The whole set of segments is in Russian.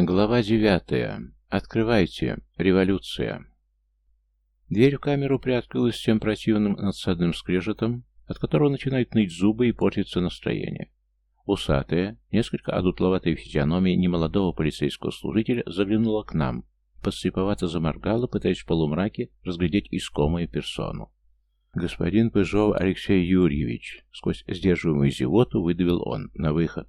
Глава девятая. Открывайте. Революция. Дверь в камеру приоткрылась с тем противным надсадным скрежетом, от которого начинают ныть зубы и портится настроение. Усатая, несколько одутловатая физиономия немолодого полицейского служителя заглянула к нам, подслеповато заморгала, пытаясь в полумраке разглядеть искомую персону. «Господин Пыжов Алексей Юрьевич», — сквозь сдерживаемую зевоту выдавил он, на выход.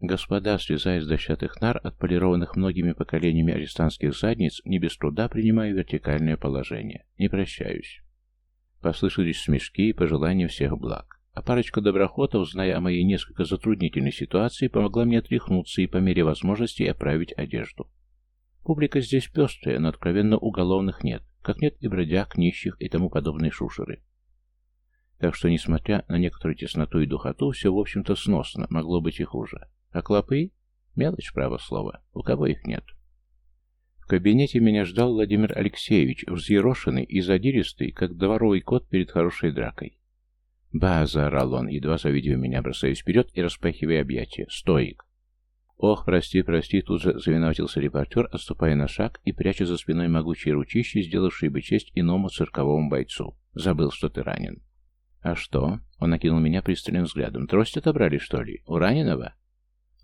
Господа, слезая с дощатых нар, отполированных многими поколениями арестантских задниц, не без труда принимаю вертикальное положение. Не прощаюсь. Послышались смешки и пожелания всех благ. А парочка доброхотов, зная о моей несколько затруднительной ситуации, помогла мне отряхнуться и по мере возможности оправить одежду. Публика здесь пестрая, но откровенно уголовных нет, как нет и бродяг, нищих и тому подобной шушеры. Так что, несмотря на некоторую тесноту и духоту, все, в общем-то, сносно, могло быть и хуже. А клопы? Мелочь, право слово. У кого их нет? В кабинете меня ждал Владимир Алексеевич, взъерошенный и задиристый, как дворовый кот перед хорошей дракой. «Ба!» — заорал он, едва завидев меня, бросаясь вперед и распахивая объятия. «Стоик!» «Ох, прости, прости!» — тут же завиноватился репортер, отступая на шаг и пряча за спиной могучие ручищи, сделавшие бы честь иному цирковому бойцу. «Забыл, что ты ранен». «А что?» — он окинул меня пристальным взглядом. «Трость отобрали, что ли? У раненого?»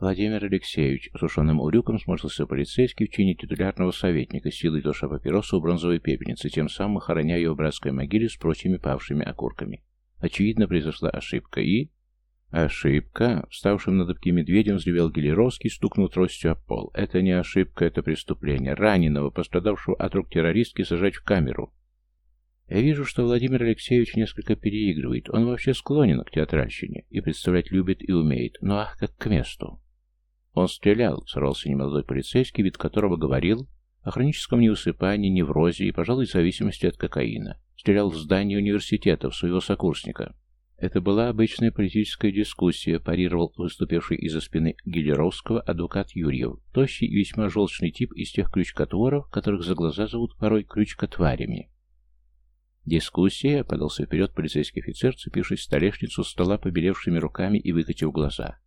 Владимир Алексеевич сушеным урюком сморщился полицейский в чине титулярного советника, силой душа папироса у бронзовой пепельницы, тем самым хороня ее в братской могиле с прочими павшими окурками. Очевидно, произошла ошибка и... Ошибка? Вставшим над дыбки медведем взревел Гелеровский, стукнул тростью об пол. Это не ошибка, это преступление. Раненого, пострадавшего от рук террористки, сажать в камеру. Я вижу, что Владимир Алексеевич несколько переигрывает. Он вообще склонен к театральщине и представлять любит и умеет, но ах, как к месту. Он стрелял, сорвался немолодой полицейский, вид которого говорил о хроническом неусыпании, неврозе и, пожалуй, зависимости от кокаина. Стрелял в здание университета, в своего сокурсника. Это была обычная политическая дискуссия, парировал выступивший из-за спины Гелеровского адвокат Юрьев, тощий и весьма желчный тип из тех крючкотворов, которых за глаза зовут порой крючкотварями. Дискуссия, подался вперед полицейский офицер, цепившись в столешницу стола побелевшими руками и выкатив глаза.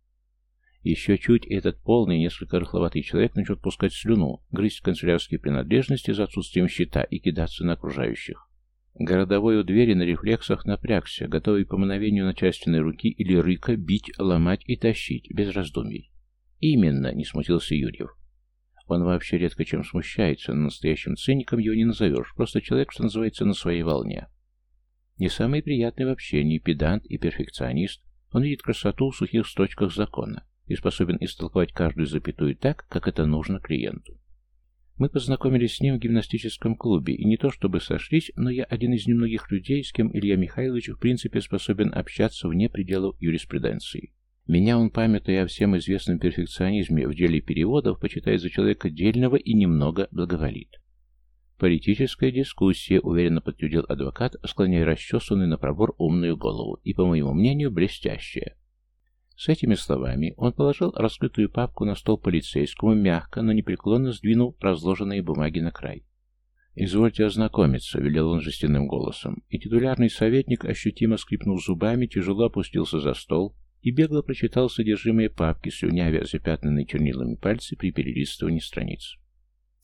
Еще чуть, и этот полный, несколько рыхловатый человек начнет пускать слюну, грызть канцелярские принадлежности за отсутствием щита и кидаться на окружающих. Городовой у двери на рефлексах напрягся, готовый по мановению начальственной руки или рыка бить, ломать и тащить, без раздумий. «Именно», — не смутился Юрьев. Он вообще редко чем смущается, но настоящим циником его не назовешь, просто человек, что называется, на своей волне. Не самый приятный в общении, педант и перфекционист, он видит красоту в сухих строчках закона и способен истолковать каждую запятую так, как это нужно клиенту. Мы познакомились с ним в гимнастическом клубе, и не то чтобы сошлись, но я один из немногих людей, с кем Илья Михайлович в принципе способен общаться вне пределов юриспруденции. Меня он, памятуя о всем известном перфекционизме в деле переводов, почитает за человека дельного и немного благоволит. Политическая дискуссия, уверенно подтвердил адвокат, склоняя расчесанную на пробор умную голову, и, по моему мнению, блестящая. С этими словами он положил раскрытую папку на стол полицейскому, мягко, но непреклонно сдвинул разложенные бумаги на край. «Извольте ознакомиться», — велел он жестяным голосом, и титулярный советник, ощутимо скрипнув зубами, тяжело опустился за стол и бегло прочитал содержимое папки, слюнявя запятнанные чернилами пальцы при перелистывании страниц.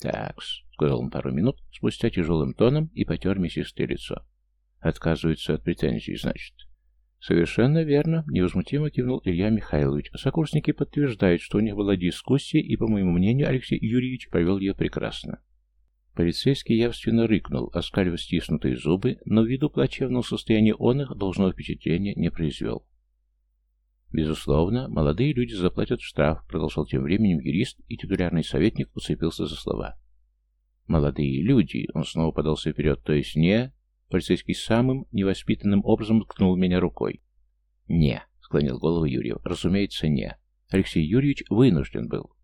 «Такс», — сказал он пару минут, спустя тяжелым тоном и потер мясистое лицо. «Отказывается от претензий, значит». «Совершенно верно», — невозмутимо кивнул Илья Михайлович. «Сокурсники подтверждают, что у них была дискуссия, и, по моему мнению, Алексей Юрьевич провел ее прекрасно». Полицейский явственно рыкнул, оскалив стиснутые зубы, но ввиду плачевного состояния он их должного впечатления не произвел. «Безусловно, молодые люди заплатят штраф», — продолжал тем временем юрист, и титулярный советник уцепился за слова. «Молодые люди», — он снова подался вперед, — «то есть не...» Полицейский самым невоспитанным образом ткнул меня рукой. «Не», — склонил голову Юрьев, — «разумеется, не. Алексей Юрьевич вынужден был».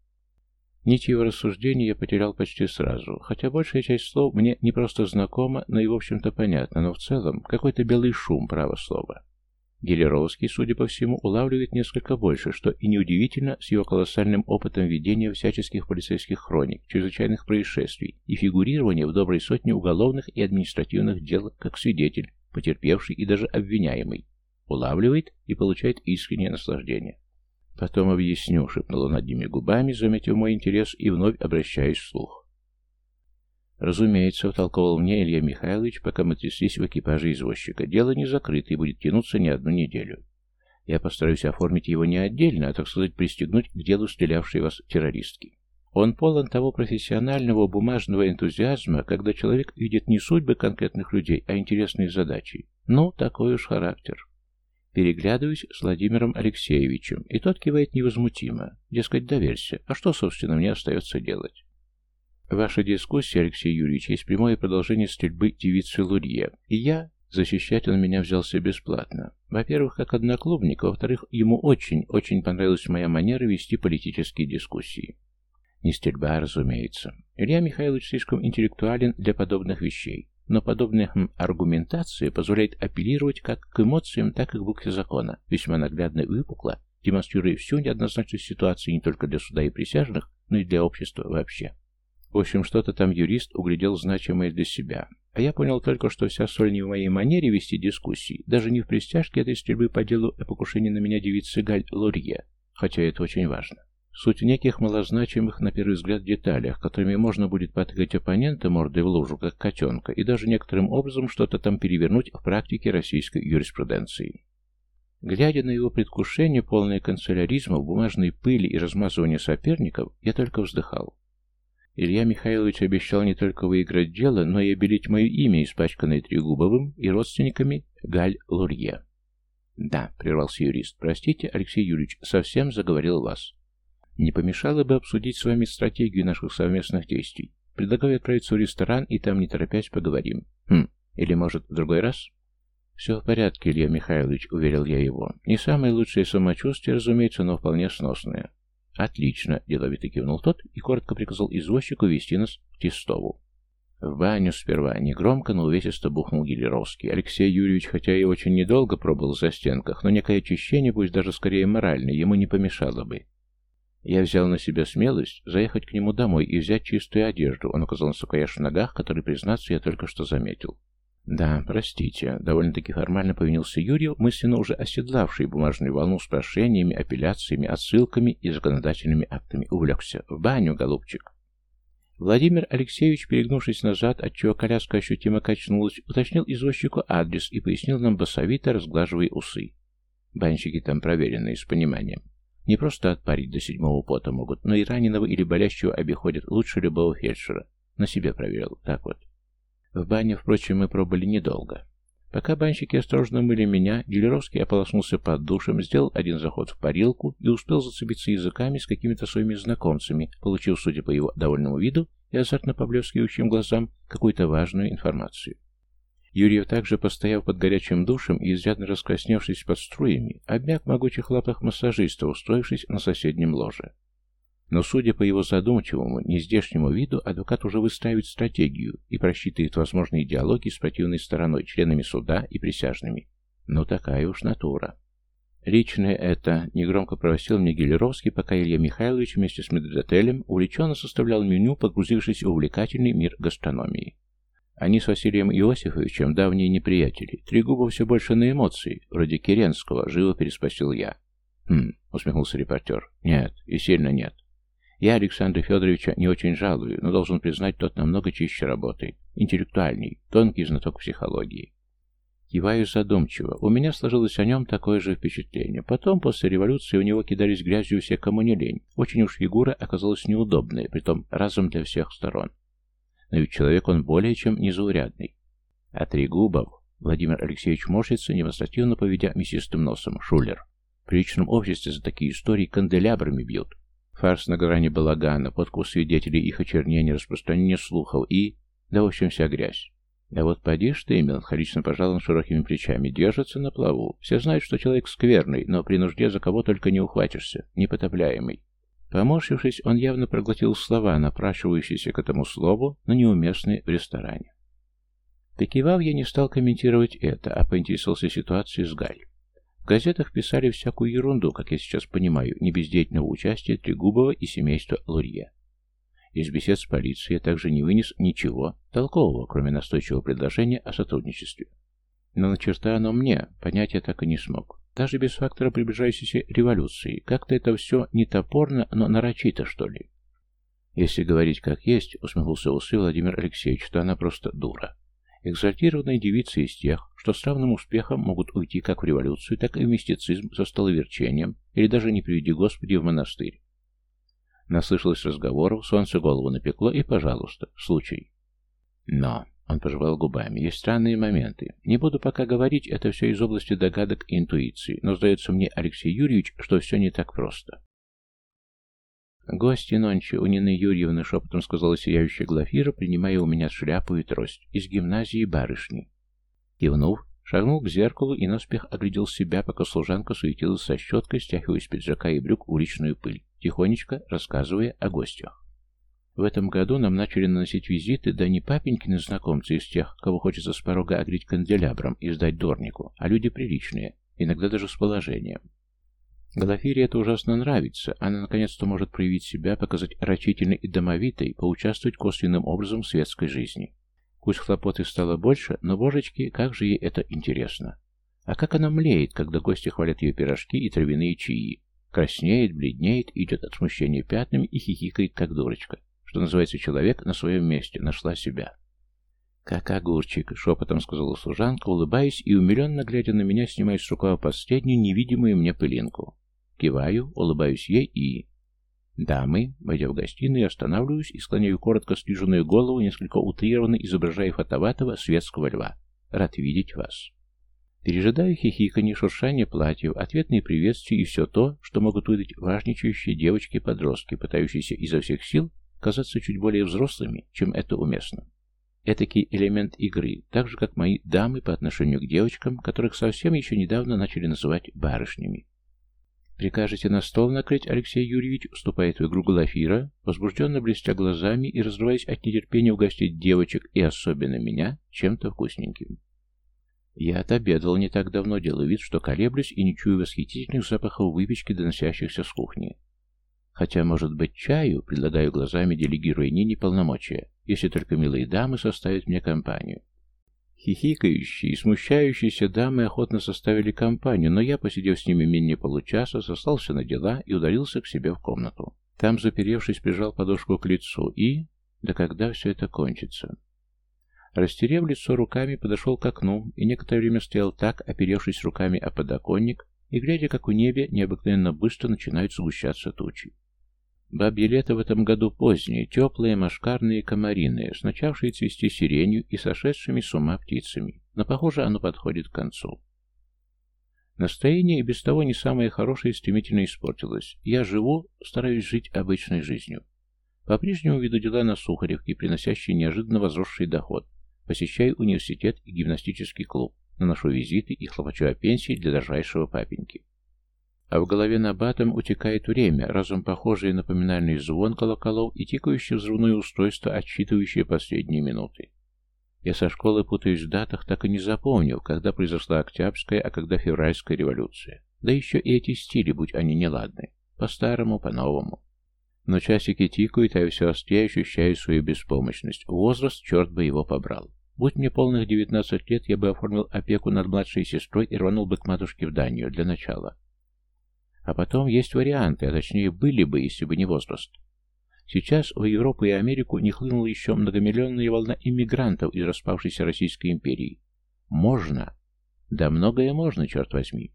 Нить его рассуждений я потерял почти сразу, хотя большая часть слов мне не просто знакома, но и в общем-то понятна, но в целом какой-то белый шум, право слова. Гелеровский, судя по всему, улавливает несколько больше, что и неудивительно с его колоссальным опытом ведения всяческих полицейских хроник, чрезвычайных происшествий и фигурирования в доброй сотне уголовных и административных дел как свидетель, потерпевший и даже обвиняемый. Улавливает и получает искреннее наслаждение. Потом объясню, шепнула над ними губами, заметив мой интерес и вновь обращаясь вслух. Разумеется, втолковал мне Илья Михайлович, пока мы тряслись в экипаже извозчика. Дело не закрыто и будет тянуться не одну неделю. Я постараюсь оформить его не отдельно, а, так сказать, пристегнуть к делу стрелявшей вас террористки. Он полон того профессионального бумажного энтузиазма, когда человек видит не судьбы конкретных людей, а интересные задачи. Ну, такой уж характер. Переглядываюсь с Владимиром Алексеевичем, и тот кивает невозмутимо. Дескать, доверься. А что, собственно, мне остается делать? Ваша дискуссия, Алексей Юрьевич, есть прямое продолжение стрельбы девицы Лурье. И я... Защищать он меня взялся бесплатно. Во-первых, как одноклубник, во-вторых, ему очень-очень понравилась моя манера вести политические дискуссии. Не стрельба, разумеется. Илья Михайлович слишком интеллектуален для подобных вещей, но подобная хм, аргументация позволяет апеллировать как к эмоциям, так и к букве закона, весьма наглядно и выпукло, демонстрируя всю неоднозначность ситуации не только для суда и присяжных, но и для общества вообще. В общем, что-то там юрист углядел значимое для себя. А я понял только, что вся соль не в моей манере вести дискуссии, даже не в пристяжке этой стрельбы по делу о покушении на меня девицы Галь Лурье, хотя это очень важно. Суть в неких малозначимых, на первый взгляд, деталях, которыми можно будет потыкать оппонента мордой в лужу, как котенка, и даже некоторым образом что-то там перевернуть в практике российской юриспруденции. Глядя на его предвкушение, полное канцеляризма, бумажной пыли и размазывания соперников, я только вздыхал. Илья Михайлович обещал не только выиграть дело, но и обелить мое имя, испачканное Трегубовым и родственниками Галь Лурье. «Да», — прервался юрист, — «простите, Алексей Юрьевич, совсем заговорил вас. Не помешало бы обсудить с вами стратегию наших совместных действий. Предлагаю отправиться в ресторан и там, не торопясь, поговорим. Хм, или, может, в другой раз? Все в порядке, Илья Михайлович, уверил я его. Не самое лучшее самочувствие, разумеется, но вполне сносное. Отлично, деловито кивнул тот и коротко приказал извозчику вести нас к Тестову. В баню сперва негромко, но увесисто бухнул Гелеровский. Алексей Юрьевич, хотя и очень недолго пробыл за стенках, но некое очищение, пусть даже скорее моральное, ему не помешало бы. Я взял на себя смелость заехать к нему домой и взять чистую одежду. Он указал на саквояж в ногах, который, признаться, я только что заметил. «Да, простите», — довольно-таки формально повинился Юрий, мысленно уже оседлавший бумажную волну с прошениями, апелляциями, отсылками и законодательными актами. Увлекся. «В баню, голубчик». Владимир Алексеевич, перегнувшись назад, отчего коляска ощутимо качнулась, уточнил извозчику адрес и пояснил нам басовито, разглаживая усы. Банщики там проверенные, с пониманием. Не просто отпарить до седьмого пота могут, но и раненого или болящего обиходят лучше любого фельдшера. На себе проверил, так вот. В бане, впрочем, мы пробыли недолго. Пока банщики осторожно мыли меня, Гелеровский ополоснулся под душем, сделал один заход в парилку и успел зацепиться языками с какими-то своими знакомцами, получив, судя по его довольному виду и азартно поблескивающим глазам, какую-то важную информацию. Юрьев также, постояв под горячим душем и изрядно раскрасневшись под струями, обмяк в могучих лапах массажиста, устроившись на соседнем ложе. Но, судя по его задумчивому, нездешнему виду, адвокат уже выстраивает стратегию и просчитывает возможные диалоги с противной стороной, членами суда и присяжными. Ну, такая уж натура. Личное это, негромко провосил мне Гелеровский, пока Илья Михайлович вместе с медотелем увлеченно составлял меню, погрузившись в увлекательный мир гастрономии. Они с Василием Иосифовичем давние неприятели. Трегубов все больше на эмоции, вроде Керенского, живо переспросил я. «Хм», — усмехнулся репортер. «Нет, и сильно нет. Я Александра Федоровича не очень жалую, но должен признать, тот намного чище работает. Интеллектуальней, тонкий знаток психологии». Киваю задумчиво. У меня сложилось о нем такое же впечатление. Потом, после революции, у него кидались грязью все, кому не лень. Очень уж фигура оказалась неудобная, притом разом для всех сторон но ведь человек он более чем незаурядный. А Трегубов, Владимир Алексеевич морщится, демонстративно поведя мясистым носом, шулер. При личном обществе за такие истории канделябрами бьют. Фарс на грани балагана, подкуп свидетелей, их очернение, распространение слухов и... Да, в общем, вся грязь. А вот поди ж ты, меланхолично пожал он широкими плечами, держится на плаву. Все знают, что человек скверный, но при нужде за кого только не ухватишься, непотопляемый. Поморщившись, он явно проглотил слова, напрашивающиеся к этому слову, но неуместные в ресторане. Покивав, я не стал комментировать это, а поинтересовался ситуацией с Галь. Газетах писали всякую ерунду, как я сейчас понимаю, не без деятельного участия Трегубова и семейства Лурье. Из бесед с полицией я также не вынес ничего толкового, кроме настойчивого предложения о сотрудничестве. Но на черта оно мне, понять я так и не смог. даже без фактора приближающейся революции. Как-то это все не топорно, но нарочито, что ли. Если говорить как есть, усмехнулся усы Владимир Алексеевич, то она просто дура. Экзальтированная девица из тех, что с равным успехом могут уйти как в революцию, так и в мистицизм со столоверчением, или даже, не приведи Господи, в монастырь. Наслышалось разговоров, солнце голову напекло, и, пожалуйста, случай. Но, он пожевал губами, есть странные моменты. Не буду пока говорить, это все из области догадок и интуиции, но сдается мне, Алексей Юрьевич, что все не так просто. «Гости нонче у Нины Юрьевны», — шепотом сказала сияющая Глафира, принимая у меня шляпу и трость, из гимназии барышни. Кивнув, шагнул к зеркалу и наспех оглядел себя, пока служанка суетилась со щеткой, стягивая из пиджака и брюк уличную пыль, тихонечко рассказывая о гостях. В этом году нам начали наносить визиты, да не папенькины знакомцы из тех, кого хочется с порога огреть канделябром и сдать дорнику, а люди приличные, иногда даже с положением. Глафире это ужасно нравится. Она наконец-то может проявить себя, показать рачительной и домовитой, поучаствовать косвенным образом в светской жизни. Пусть хлопоты стало больше, но, божечки, как же ей это интересно. А как она млеет, когда гости хвалят ее пирожки и травяные чаи. Краснеет, бледнеет, идет от смущения пятнами и хихикает, как дурочка. Что называется, человек на своем месте, нашла себя. «Как огурчик», — шепотом сказала служанка, улыбаясь и умиленно глядя на меня, снимая с рукава последнюю невидимую мне пылинку. Киваю, улыбаюсь ей и... Дамы, войдя в гостиную, останавливаюсь и склоняю коротко стриженную голову, несколько утрированно изображая фотоватого светского льва. Рад видеть вас. Пережидаю хихиканье, шуршание платьев, ответные приветствия и все то, что могут выдать важничающие девочки-подростки, пытающиеся изо всех сил казаться чуть более взрослыми, чем это уместно. Этакий элемент игры, так же, как мои дамы по отношению к девочкам, которых совсем еще недавно начали называть барышнями. «Прикажете на стол накрыть, Алексей Юрьевич?» Вступает в игру Глафира, возбужденно блестя глазами и разрываясь от нетерпения угостить девочек и особенно меня чем-то вкусненьким. Я отобедал не так давно, делаю вид, что колеблюсь и не чую восхитительных запахов выпечки, доносящихся с кухни. Хотя, может быть, чаю, предлагаю глазами, делегируя Нине полномочия, если только милые дамы составят мне компанию. Хихикающие и смущающиеся дамы охотно составили компанию, но я, посидев с ними менее получаса, сослался на дела и удалился к себе в комнату. Там, заперевшись, прижал подушку к лицу и... Да когда все это кончится? Растерев лицо руками, подошел к окну и некоторое время стоял так, оперевшись руками о подоконник, и глядя, как у небе необыкновенно быстро начинают сгущаться тучи. Бабье лето в этом году позднее, теплые, машкарные, комариные, с начавшей цвести сиренью и сошедшими с ума птицами, но, похоже, оно подходит к концу. Настроение и без того не самое хорошее стремительно испортилось. Я живу, стараюсь жить обычной жизнью. По-прежнему веду дела на Сухаревке, приносящие неожиданно возросший доход. Посещаю университет и гимнастический клуб, наношу визиты и хлопочу о пенсии для дорожайшего папеньки. А в голове на батом утекает время, разум похожий на поминальный звон колоколов и тикающее взрывное устройство, отсчитывающее последние минуты. Я со школы путаюсь в датах, так и не запомнил, когда произошла Октябрьская, а когда Февральская революция. Да еще и эти стили, будь они неладны. По-старому, по-новому. Но часики тикают, а я все острее ощущаю свою беспомощность. Возраст, черт бы его побрал. Будь мне полных девятнадцать лет, я бы оформил опеку над младшей сестрой и рванул бы к матушке в Данию для начала. А потом есть варианты, а точнее были бы, если бы не возраст. Сейчас в Европу и Америку не хлынула еще многомиллионная волна иммигрантов из распавшейся Российской империи. Можно. Да многое можно, черт возьми.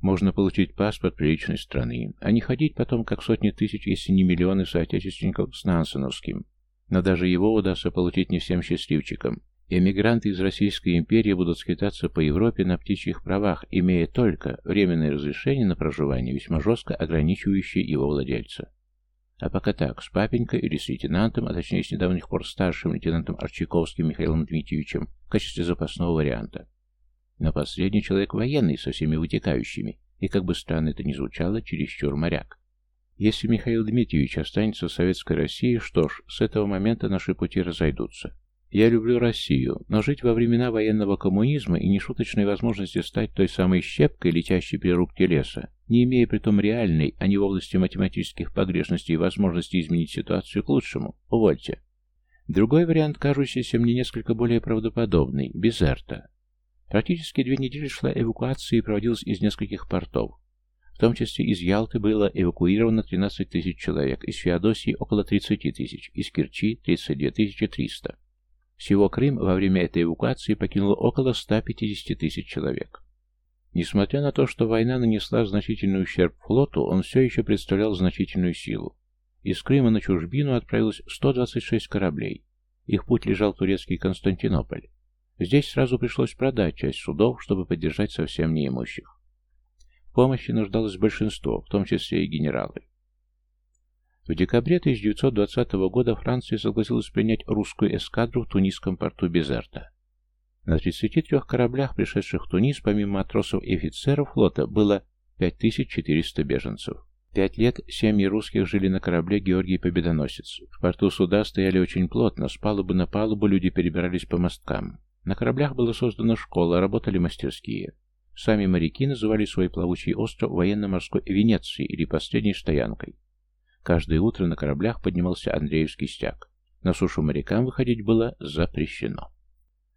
Можно получить паспорт приличной страны, а не ходить потом как сотни тысяч, если не миллионы соотечественников с Нансеновским. Но даже его удастся получить не всем счастливчикам. Эмигранты из Российской империи будут скитаться по Европе на птичьих правах, имея только временное разрешение на проживание, весьма жестко ограничивающее его владельца. А пока так, с папенькой или с лейтенантом, а точнее с недавних пор старшим лейтенантом Арчаковским Михаилом Дмитриевичем в качестве запасного варианта. Но последний человек военный, со всеми вытекающими, и, как бы странно это ни звучало, чересчур моряк. Если Михаил Дмитриевич останется в Советской России, что ж, с этого момента наши пути разойдутся. Я люблю Россию, но жить во времена военного коммунизма и нешуточной возможности стать той самой щепкой, летящей при рубке леса, не имея при том реальной, а не в области математических погрешностей возможности изменить ситуацию к лучшему, увольте. Другой вариант, кажущийся мне несколько более правдоподобный, Безерта. Практически две недели шла эвакуация и проводилась из нескольких портов. В том числе из Ялты было эвакуировано 13 тысяч человек, из Феодосии около 30 тысяч, из Керчи 32 300. Всего Крым во время этой эвакуации покинуло около 150 тысяч человек. Несмотря на то, что война нанесла значительный ущерб флоту, он все еще представлял значительную силу. Из Крыма на чужбину отправилось 126 кораблей. Их путь лежал турецкий Константинополь. Здесь сразу пришлось продать часть судов, чтобы поддержать совсем неимущих. В помощи нуждалось большинство, в том числе и генералы. В декабре 1920 года Франция согласилась принять русскую эскадру в тунисском порту Безерта. На 33 кораблях, пришедших в Тунис, помимо матросов и офицеров флота, было 5400 беженцев. Пять лет семьи русских жили на корабле «Георгий Победоносец». В порту суда стояли очень плотно, с палубы на палубу люди перебирались по мосткам. На кораблях была создана школа, работали мастерские. Сами моряки называли свой плавучий остров военно-морской Венецией или последней стоянкой. Каждое утро на кораблях поднимался Андреевский стяг. На сушу морякам выходить было запрещено.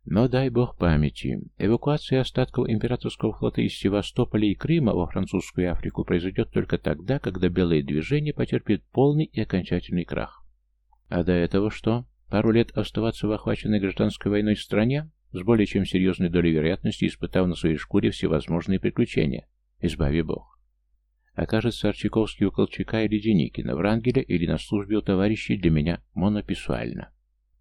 Но дай бог памяти, эвакуация остатков императорского флота из Севастополя и Крыма во французскую Африку произойдет только тогда, когда белое движение потерпит полный и окончательный крах. А до этого что? Пару лет оставаться в охваченной гражданской войной стране, с более чем серьезной долей вероятности испытав на своей шкуре всевозможные приключения. Избави бог. Окажется Арчаковский у Колчака или Деникина, Врангеля или на службе у товарищей для меня монописуально.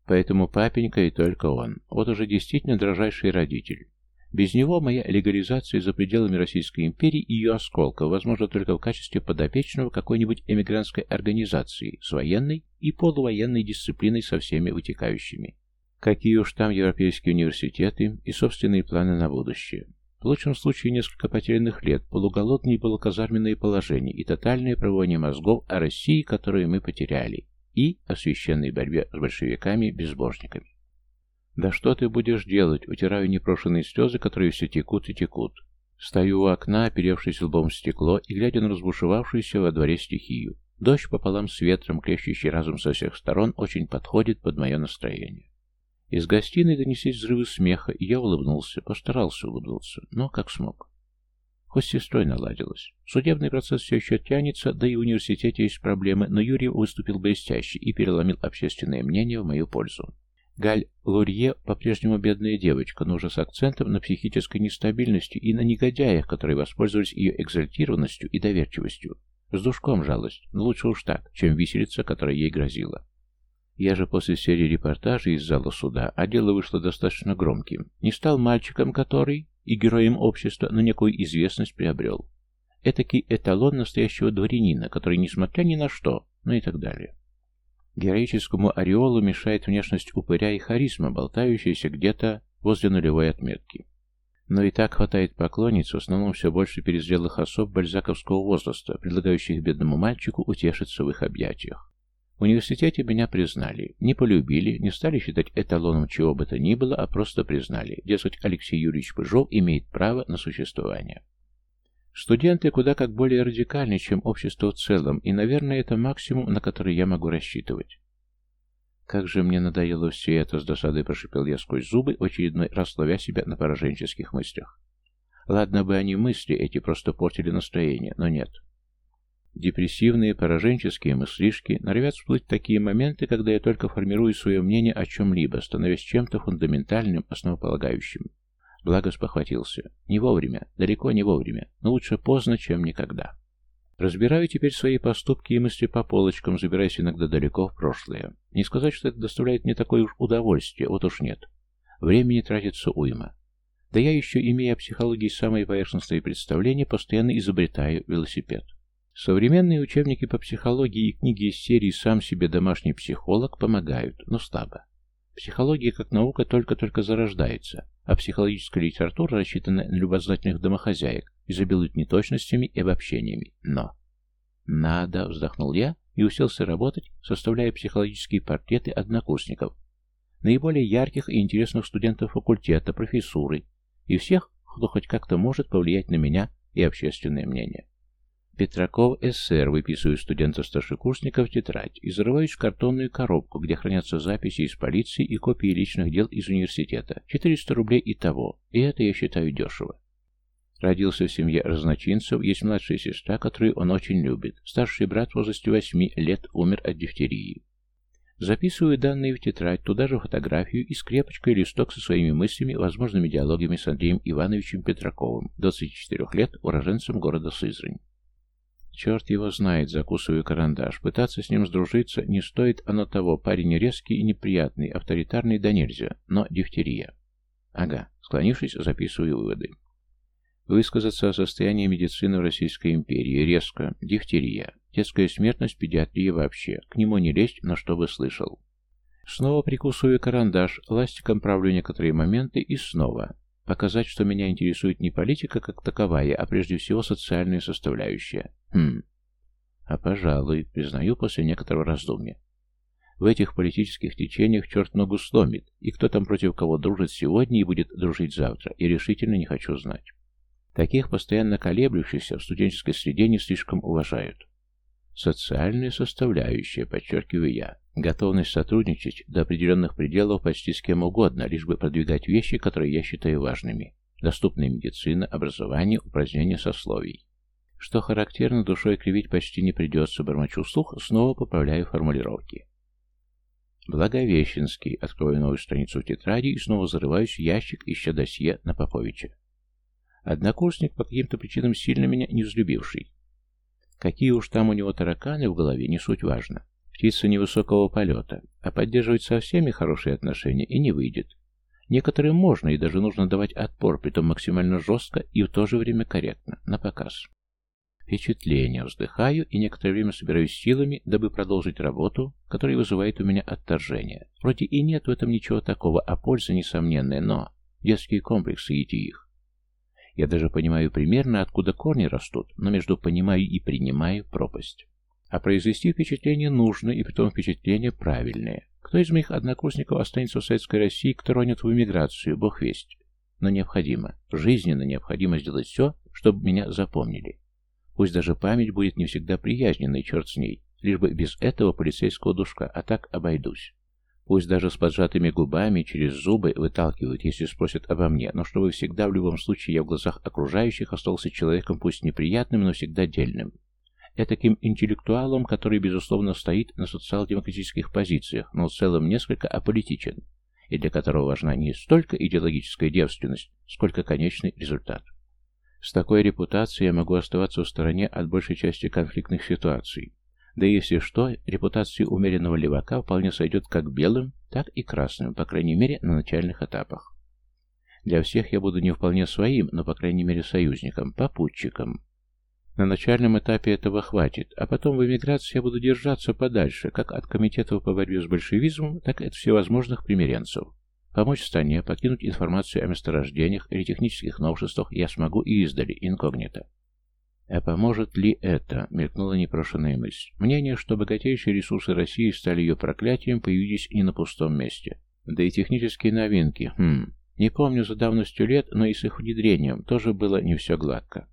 Поэтому папенька и только он. Вот уже действительно дрожайший родитель. Без него моя легализация за пределами Российской империи и ее осколков возможно только в качестве подопечного какой-нибудь эмигрантской организации с военной и полувоенной дисциплиной со всеми вытекающими. Какие уж там европейские университеты и собственные планы на будущее. В лучшем случае несколько потерянных лет, полуголодные полуказарменные положения и тотальное проводение мозгов о России, которую мы потеряли и о священной борьбе с большевиками-безбожниками. «Да что ты будешь делать?» Утираю непрошенные слезы, которые все текут и текут. Стою у окна, оперевшись лбом в стекло и глядя на разбушевавшуюся во дворе стихию. Дождь пополам с ветром, клещущий разум со всех сторон, очень подходит под мое настроение. Из гостиной донеслись взрывы смеха, и я улыбнулся, постарался улыбнуться, но как смог. Хоть с сестрой наладилось. Судебный процесс все еще тянется, да и в университете есть проблемы, но Юрий выступил блестяще и переломил общественное мнение в мою пользу. Галь Лурье по-прежнему бедная девочка, но уже с акцентом на психической нестабильности и на негодяях, которые воспользовались ее экзальтированностью и доверчивостью. С душком жалость, но лучше уж так, чем виселица, которая ей грозила. Я же после серии репортажей из зала суда, а дело вышло достаточно громким, не стал мальчиком, который и героем общества, но некую известность приобрел. Этакий эталон настоящего дворянина, который, несмотря ни на что, ну и так далее. Героическому ореолу мешает внешность упыря и харизма, болтающаяся где-то возле нулевой отметки. Но и так хватает поклонниц, в основном все больше перезрелых особ бальзаковского возраста, предлагающих бедному мальчику утешиться в их объятиях. В университете меня признали, не полюбили, не стали считать эталоном чего бы то ни было, а просто признали. Дескать, Алексей Юрьевич Пыжов имеет право на существование. Студенты куда как более радикальны, чем общество в целом, и, наверное, это максимум, на который я могу рассчитывать. Как же мне надоело все это, с досадой прошипел я сквозь зубы, очередной раз ловя себя на пораженческих мыслях. Ладно бы они мысли эти просто портили настроение, но нет. Депрессивные, пораженческие мыслишки норовят всплыть такие моменты, когда я только формирую свое мнение о чем-либо, становясь чем-то фундаментальным, основополагающим. Благо спохватился. Не вовремя, далеко не вовремя, но лучше поздно, чем никогда. Разбираю теперь свои поступки и мысли по полочкам, забираясь иногда далеко в прошлое. Не сказать, что это доставляет мне такое уж удовольствие, вот уж нет. Времени тратится уйма. Да я еще, имея психологии самые поверхностные представления, постоянно изобретаю велосипед. Современные учебники по психологии и книги из серии «Сам себе домашний психолог» помогают, но слабо. Психология как наука только-только зарождается, а психологическая литература, рассчитанная на любознательных домохозяек, изобилует неточностями и обобщениями. Но... «Надо», — вздохнул я и уселся работать, составляя психологические портреты однокурсников, наиболее ярких и интересных студентов факультета, профессуры и всех, кто хоть как-то может повлиять на меня и общественное мнение. Петраков СССР выписываю студентов-старшекурсников тетрадь и зарываюсь в картонную коробку, где хранятся записи из полиции и копии личных дел из университета. 400 рублей и того, и это я считаю дешево. Родился в семье разночинцев, есть младшая сестра, которую он очень любит. Старший брат в возрасте 8 лет умер от дифтерии. Записываю данные в тетрадь, туда же фотографию и скрепочкой листок со своими мыслями, возможными диалогами с Андреем Ивановичем Петраковым, 24 лет, уроженцем города Сызрань. Черт его знает, закусываю карандаш. Пытаться с ним сдружиться не стоит оно того. Парень резкий и неприятный, авторитарный да нельзя, но дифтерия. Ага, склонившись, записываю выводы. Высказаться о состоянии медицины в Российской империи. Резко. Дифтерия. Детская смертность, педиатрия вообще. К нему не лезть, но что бы слышал. Снова прикусываю карандаш, ластиком правлю некоторые моменты и снова. Показать, что меня интересует не политика как таковая, а прежде всего социальная составляющая. Хм. А пожалуй, признаю после некоторого раздумья. В этих политических течениях черт ногу сломит, и кто там против кого дружит сегодня и будет дружить завтра, я решительно не хочу знать. Таких постоянно колеблющихся в студенческой среде не слишком уважают. Социальная составляющая, подчеркиваю я. Готовность сотрудничать до определенных пределов почти с кем угодно, лишь бы продвигать вещи, которые я считаю важными. Доступная медицина, образование, упразднение сословий. Что характерно, душой кривить почти не придется, бормочу слух, снова поправляю формулировки. Благовещенский. Открою новую страницу в тетради и снова зарываюсь в ящик, ища досье на Поповича. Однокурсник, по каким-то причинам сильно меня не взлюбивший. Какие уж там у него тараканы в голове, не суть важно. Птица невысокого полета, а поддерживать со всеми хорошие отношения и не выйдет. Некоторым можно и даже нужно давать отпор, притом максимально жестко и в то же время корректно, на показ. Впечатление, вздыхаю и некоторое время собираюсь силами, дабы продолжить работу, которая вызывает у меня отторжение. Вроде и нет в этом ничего такого, а польза несомненная, но детские комплексы идти их. Я даже понимаю примерно, откуда корни растут, но между понимаю и принимаю пропасть. А произвести впечатление нужно, и притом впечатление правильное. Кто из моих однокурсников останется в Советской России, кто ронит в эмиграцию, бог весть. Но необходимо, жизненно необходимо сделать все, чтобы меня запомнили. Пусть даже память будет не всегда приязненной, черт с ней, лишь бы без этого полицейского душка, а так обойдусь. Пусть даже с поджатыми губами, через зубы выталкивают, если спросят обо мне, но чтобы всегда в любом случае я в глазах окружающих остался человеком пусть неприятным, но всегда дельным. Этаким интеллектуалом, который, безусловно, стоит на социал-демократических позициях, но в целом несколько аполитичен, и для которого важна не столько идеологическая девственность, сколько конечный результат. С такой репутацией я могу оставаться в стороне от большей части конфликтных ситуаций, да если что, репутация умеренного левака вполне сойдет как белым, так и красным, по крайней мере, на начальных этапах. Для всех я буду не вполне своим, но, по крайней мере, союзником, попутчиком. На начальном этапе этого хватит, а потом в эмиграции я буду держаться подальше, как от комитетов по борьбе с большевизмом, так и от всевозможных примиренцев. Помочь стране, покинуть информацию о месторождениях или технических новшествах я смогу и издали, инкогнито. А поможет ли это? Мелькнула непрошенная мысль. Мнение, что богатейшие ресурсы России стали ее проклятием, появились не на пустом месте. Да и технические новинки. Хм. Не помню за давностью лет, но и с их внедрением тоже было не все гладко.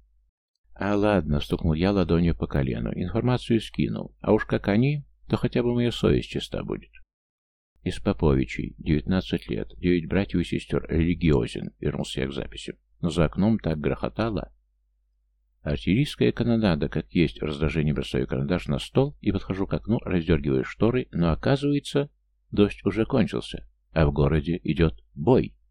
А ладно, стукнул я ладонью по колену. Информацию скинул. А уж как они, то хотя бы моя совесть чиста будет. Из Поповичей, 19 лет, девять братьев и сестер, религиозен, вернулся я к записи. Но за окном так грохотало, Артиллерийская канонада, как есть, в раздражении бросаю карандаш на стол и подхожу к окну, раздергиваю шторы, но оказывается, дождь уже кончился, а в городе идет бой.